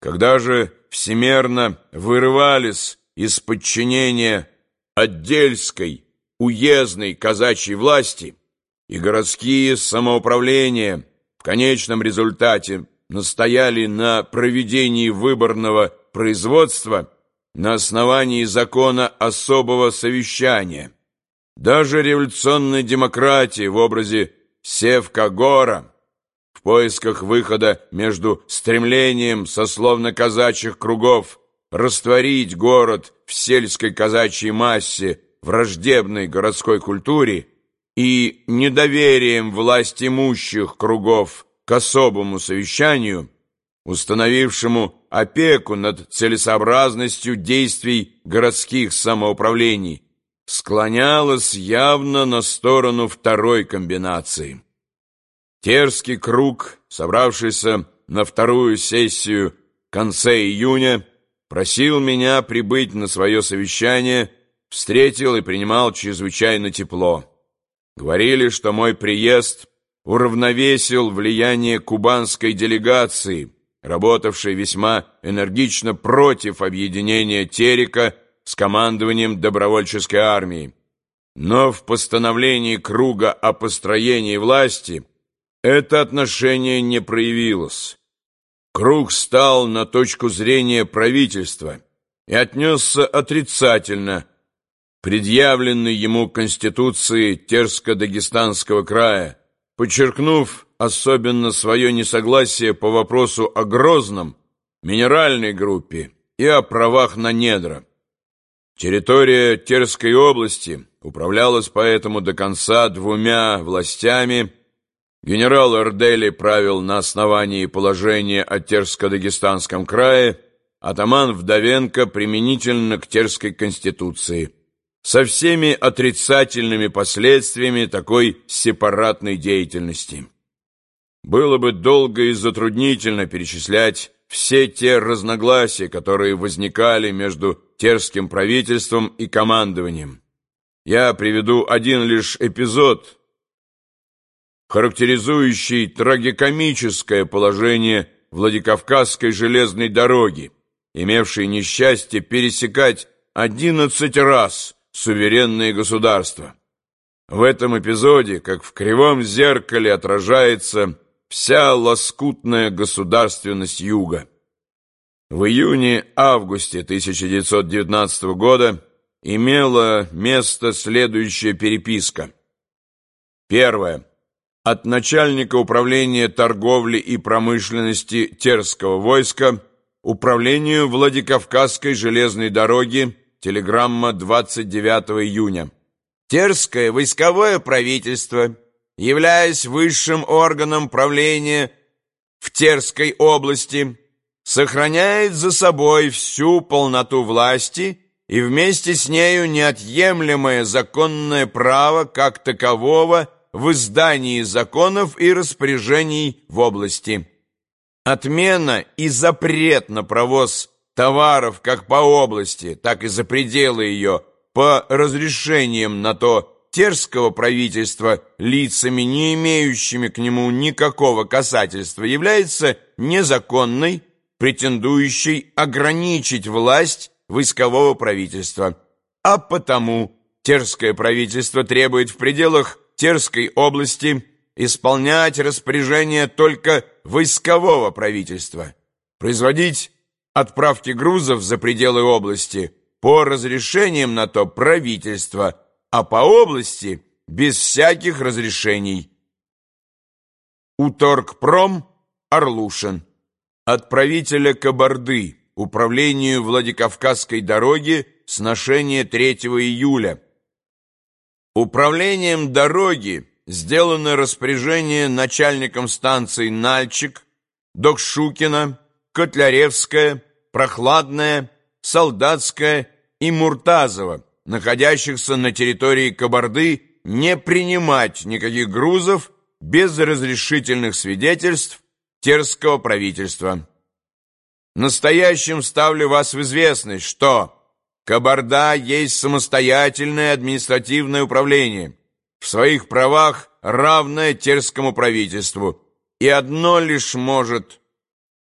Когда же всемерно вырывались из подчинения отдельской, уездной казачьей власти и городские самоуправления в конечном результате настояли на проведении выборного производства на основании закона особого совещания. Даже революционная демократия в образе Севка-Гора в поисках выхода между стремлением сословно-казачьих кругов растворить город в сельской казачьей массе враждебной городской культуре и недоверием власть имущих кругов к особому совещанию, установившему опеку над целесообразностью действий городских самоуправлений, склонялась явно на сторону второй комбинации. Терский круг, собравшийся на вторую сессию в конце июня, просил меня прибыть на свое совещание, встретил и принимал чрезвычайно тепло. Говорили, что мой приезд уравновесил влияние кубанской делегации, работавшей весьма энергично против объединения Терека с командованием добровольческой армии. Но в постановлении круга о построении власти – это отношение не проявилось. Круг стал на точку зрения правительства и отнесся отрицательно предъявленной ему Конституции Терско-Дагестанского края, подчеркнув особенно свое несогласие по вопросу о Грозном, минеральной группе и о правах на недра. Территория Терской области управлялась поэтому до конца двумя властями – Генерал Эрдели правил на основании положения о Терско-Дагестанском крае, атаман Вдовенко применительно к Терской конституции, со всеми отрицательными последствиями такой сепаратной деятельности. Было бы долго и затруднительно перечислять все те разногласия, которые возникали между терским правительством и командованием. Я приведу один лишь эпизод – характеризующий трагикомическое положение Владикавказской железной дороги, имевшей несчастье пересекать 11 раз суверенные государства. В этом эпизоде, как в кривом зеркале, отражается вся лоскутная государственность Юга. В июне-августе 1919 года имела место следующая переписка. Первое от начальника управления торговли и промышленности Терского войска управлению Владикавказской железной дороги телеграмма 29 июня. Терское войсковое правительство, являясь высшим органом правления в Терской области, сохраняет за собой всю полноту власти и вместе с нею неотъемлемое законное право как такового – в издании законов и распоряжений в области. Отмена и запрет на провоз товаров как по области, так и за пределы ее по разрешениям на то терского правительства лицами, не имеющими к нему никакого касательства, является незаконной, претендующей ограничить власть войскового правительства. А потому терское правительство требует в пределах Терской области исполнять распоряжение только войскового правительства, производить отправки грузов за пределы области по разрешениям на то правительства, а по области без всяких разрешений. Уторгпром Орлушин. Отправителя Кабарды управлению Владикавказской дороги сношение 3 июля Управлением дороги сделано распоряжение начальникам станций Нальчик, Докшукина, Котляревская, Прохладная, Солдатская и Муртазова, находящихся на территории Кабарды, не принимать никаких грузов без разрешительных свидетельств терского правительства. Настоящим ставлю вас в известность, что Кабарда есть самостоятельное административное управление, в своих правах равное терскому правительству, и одно лишь может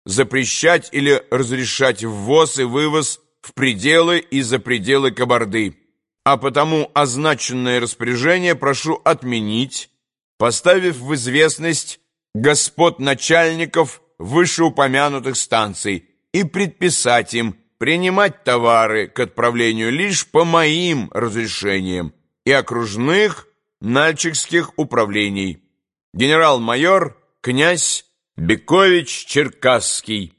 запрещать или разрешать ввоз и вывоз в пределы и за пределы Кабарды, а потому означенное распоряжение прошу отменить, поставив в известность господ начальников вышеупомянутых станций и предписать им принимать товары к отправлению лишь по моим разрешениям и окружных нальчикских управлений. Генерал-майор князь Бекович Черкасский